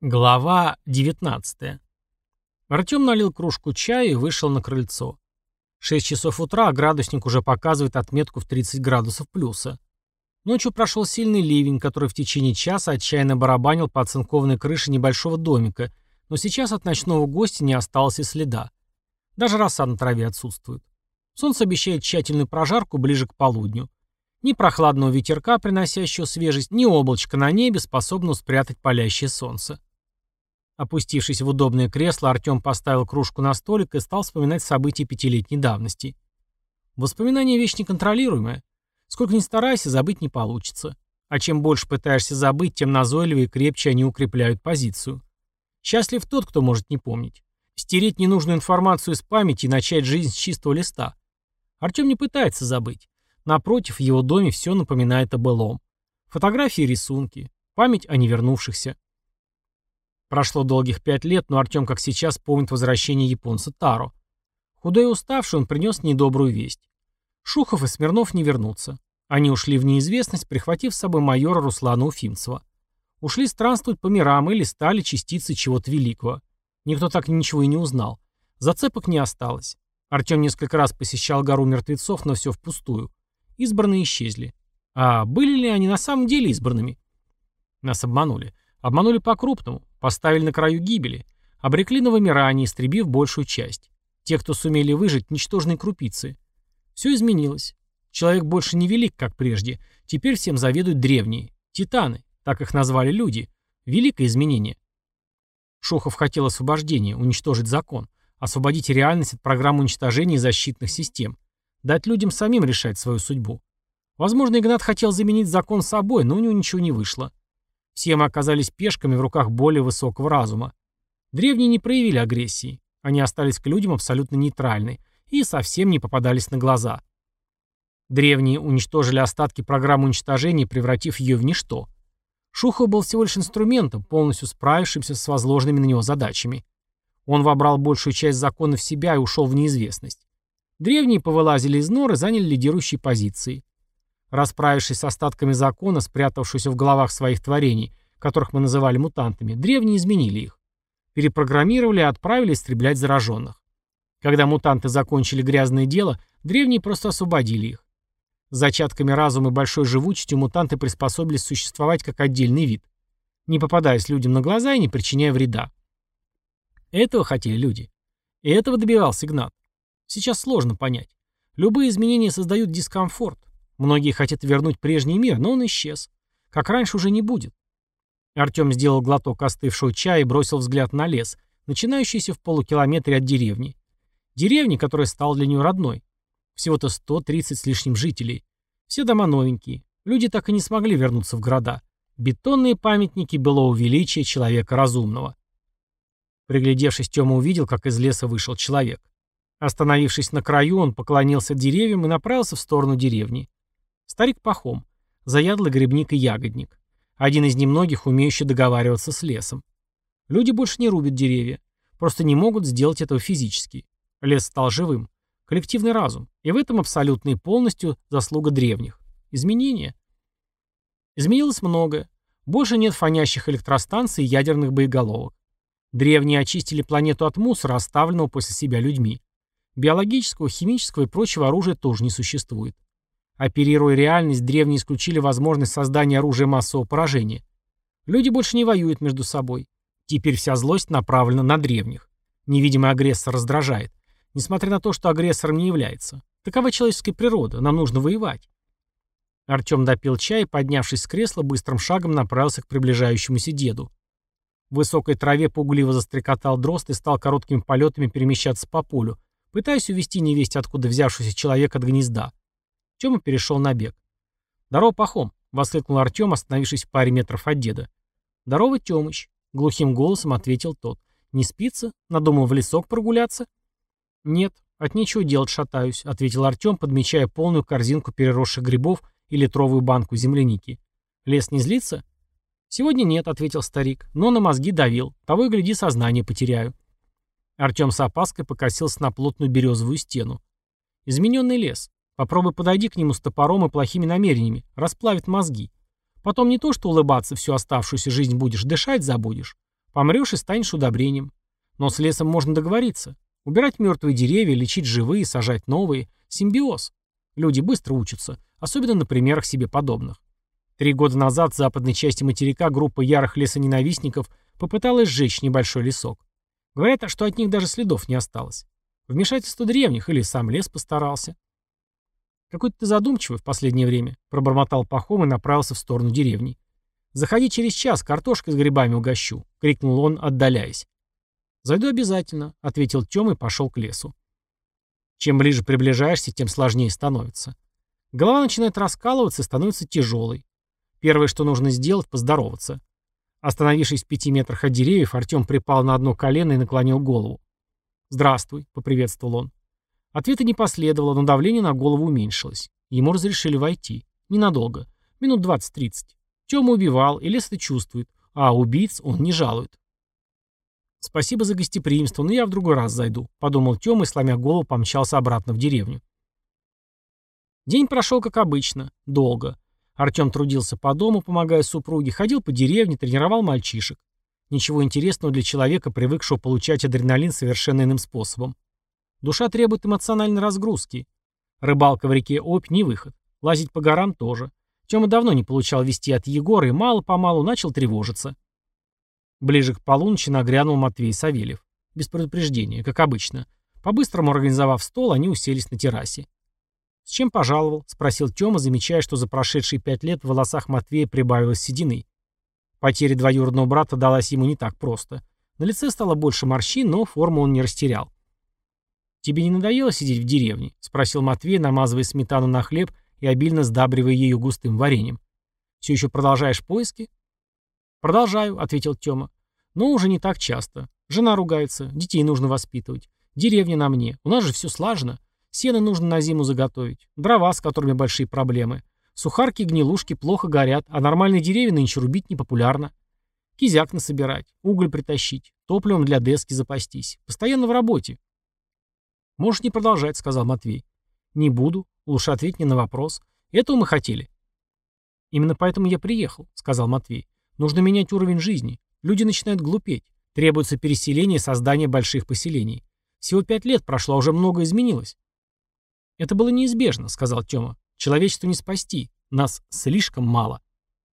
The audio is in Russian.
Глава 19. Артем налил кружку чая и вышел на крыльцо. 6 часов утра, а градусник уже показывает отметку в 30 градусов плюса. Ночью прошел сильный ливень, который в течение часа отчаянно барабанил по оцинкованной крыше небольшого домика, но сейчас от ночного гостя не осталось и следа. Даже роса на траве отсутствует. Солнце обещает тщательную прожарку ближе к полудню. Ни прохладного ветерка, приносящего свежесть, ни облачка на небе, способного спрятать палящее солнце. Опустившись в удобное кресло, Артем поставил кружку на столик и стал вспоминать события пятилетней давности. Воспоминания — вещь неконтролируемая. Сколько ни старайся, забыть не получится. А чем больше пытаешься забыть, тем назойливее и крепче они укрепляют позицию. Счастлив тот, кто может не помнить. Стереть ненужную информацию из памяти и начать жизнь с чистого листа. Артем не пытается забыть. Напротив, в его доме все напоминает о былом. Фотографии рисунки. Память о невернувшихся. Прошло долгих пять лет, но Артем, как сейчас, помнит возвращение японца Таро. Худой и уставший, он принес недобрую весть. Шухов и Смирнов не вернутся. Они ушли в неизвестность, прихватив с собой майора Руслана Уфимцева. Ушли странствовать по мирам или стали частицей чего-то великого. Никто так ничего и не узнал. Зацепок не осталось. Артем несколько раз посещал гору мертвецов, но все впустую. Избранные исчезли. А были ли они на самом деле избранными? Нас обманули. Обманули по-крупному. Поставили на краю гибели. Обрекли на вымирание, истребив большую часть. Те, кто сумели выжить, ничтожные крупицы. Все изменилось. Человек больше не велик, как прежде. Теперь всем заведуют древние. Титаны. Так их назвали люди. Великое изменение. Шухов хотел освобождения, уничтожить закон. Освободить реальность от программы уничтожения защитных систем. Дать людям самим решать свою судьбу. Возможно, Игнат хотел заменить закон собой, но у него ничего не вышло. Все мы оказались пешками в руках более высокого разума. Древние не проявили агрессии. Они остались к людям абсолютно нейтральны и совсем не попадались на глаза. Древние уничтожили остатки программы уничтожения, превратив ее в ничто. Шухов был всего лишь инструментом, полностью справившимся с возложенными на него задачами. Он вобрал большую часть закона в себя и ушел в неизвестность. Древние повылазили из норы, заняли лидирующие позиции. Расправившись с остатками закона, спрятавшегося в головах своих творений, которых мы называли мутантами, древние изменили их. Перепрограммировали и отправили истреблять зараженных. Когда мутанты закончили грязное дело, древние просто освободили их. С зачатками разума и большой живучестью мутанты приспособились существовать как отдельный вид, не попадаясь людям на глаза и не причиняя вреда. Этого хотели люди. И этого добивался Игнат. Сейчас сложно понять. Любые изменения создают дискомфорт. Многие хотят вернуть прежний мир, но он исчез. Как раньше уже не будет. Артем сделал глоток остывшего чая и бросил взгляд на лес, начинающийся в полукилометре от деревни. Деревни, которая стала для нее родной. Всего-то 130 с лишним жителей. Все дома новенькие. Люди так и не смогли вернуться в города. Бетонные памятники былого величия человека разумного. Приглядевшись, Тёма увидел, как из леса вышел человек. Остановившись на краю, он поклонился деревьям и направился в сторону деревни. Старик Пахом, заядлый грибник и ягодник. Один из немногих, умеющий договариваться с лесом. Люди больше не рубят деревья. Просто не могут сделать этого физически. Лес стал живым. Коллективный разум. И в этом абсолютно и полностью заслуга древних. Изменения. Изменилось многое. Больше нет фонящих электростанций и ядерных боеголовок. Древние очистили планету от мусора, оставленного после себя людьми. Биологического, химического и прочего оружия тоже не существует. Оперируя реальность, древние исключили возможность создания оружия массового поражения. Люди больше не воюют между собой. Теперь вся злость направлена на древних. Невидимый агрессор раздражает. Несмотря на то, что агрессором не является. Такова человеческая природа, нам нужно воевать. Артем допил чай и, поднявшись с кресла, быстрым шагом направился к приближающемуся деду. В высокой траве пугливо застрекотал дрозд и стал короткими полетами перемещаться по полю, пытаясь увести невесть откуда взявшийся человек от гнезда. Тёма перешел на бег. «Здорово, Пахом!» — воскликнул Артём, остановившись в паре метров от деда. «Здорово, Тёмыч!» — глухим голосом ответил тот. «Не спится? Надумал в лесок прогуляться?» «Нет, от нечего делать шатаюсь», — ответил Артём, подмечая полную корзинку переросших грибов и литровую банку земляники. «Лес не злится?» «Сегодня нет», — ответил старик, — «но на мозги давил. Того и гляди, сознание потеряю». Артём с опаской покосился на плотную березовую стену. Измененный лес. Попробуй подойди к нему с топором и плохими намерениями, расплавит мозги. Потом не то что улыбаться всю оставшуюся жизнь будешь, дышать забудешь. Помрешь и станешь удобрением. Но с лесом можно договориться. Убирать мертвые деревья, лечить живые, сажать новые. Симбиоз. Люди быстро учатся, особенно на примерах себе подобных. Три года назад в западной части материка группа ярых лесоненавистников попыталась сжечь небольшой лесок. Говорят, что от них даже следов не осталось. Вмешательство древних или сам лес постарался. «Какой-то ты задумчивый в последнее время», — пробормотал Пахом и направился в сторону деревни. «Заходи через час, картошкой с грибами угощу», — крикнул он, отдаляясь. «Зайду обязательно», — ответил Тём и пошел к лесу. Чем ближе приближаешься, тем сложнее становится. Голова начинает раскалываться и становится тяжелой. Первое, что нужно сделать, поздороваться. Остановившись в пяти метрах от деревьев, Артем припал на одно колено и наклонил голову. «Здравствуй», — поприветствовал он. Ответа не последовало, но давление на голову уменьшилось. Ему разрешили войти. Ненадолго. Минут 20-30. Тёма убивал, и лес это чувствует, а убийц он не жалует. «Спасибо за гостеприимство, но я в другой раз зайду», — подумал Тёма и, сломя голову, помчался обратно в деревню. День прошел как обычно, долго. Артем трудился по дому, помогая супруге, ходил по деревне, тренировал мальчишек. Ничего интересного для человека, привыкшего получать адреналин совершенно иным способом. Душа требует эмоциональной разгрузки. Рыбалка в реке Обь не выход. Лазить по горам тоже. Тёма давно не получал вести от Егора и мало-помалу начал тревожиться. Ближе к полуночи нагрянул Матвей Савельев. Без предупреждения, как обычно. По-быстрому организовав стол, они уселись на террасе. «С чем пожаловал?» — спросил Тёма, замечая, что за прошедшие пять лет в волосах Матвея прибавилось седины. Потеря двоюродного брата далась ему не так просто. На лице стало больше морщин, но форму он не растерял. «Тебе не надоело сидеть в деревне?» — спросил Матвей, намазывая сметану на хлеб и обильно сдабривая ее густым вареньем. «Все еще продолжаешь поиски?» «Продолжаю», — ответил Тёма. «Но уже не так часто. Жена ругается, детей нужно воспитывать. Деревня на мне. У нас же все слажено. Сено нужно на зиму заготовить. Дрова, с которыми большие проблемы. Сухарки и гнилушки плохо горят, а нормальные деревья нынче рубить непопулярно. Кизяк насобирать, уголь притащить, топливом для дески запастись. Постоянно в работе. «Можешь не продолжать», — сказал Матвей. «Не буду. Лучше ответь мне на вопрос. Этого мы хотели». «Именно поэтому я приехал», — сказал Матвей. «Нужно менять уровень жизни. Люди начинают глупеть. Требуется переселение и создание больших поселений. Всего пять лет прошло, а уже многое изменилось». «Это было неизбежно», — сказал Тёма. Человечество не спасти. Нас слишком мало.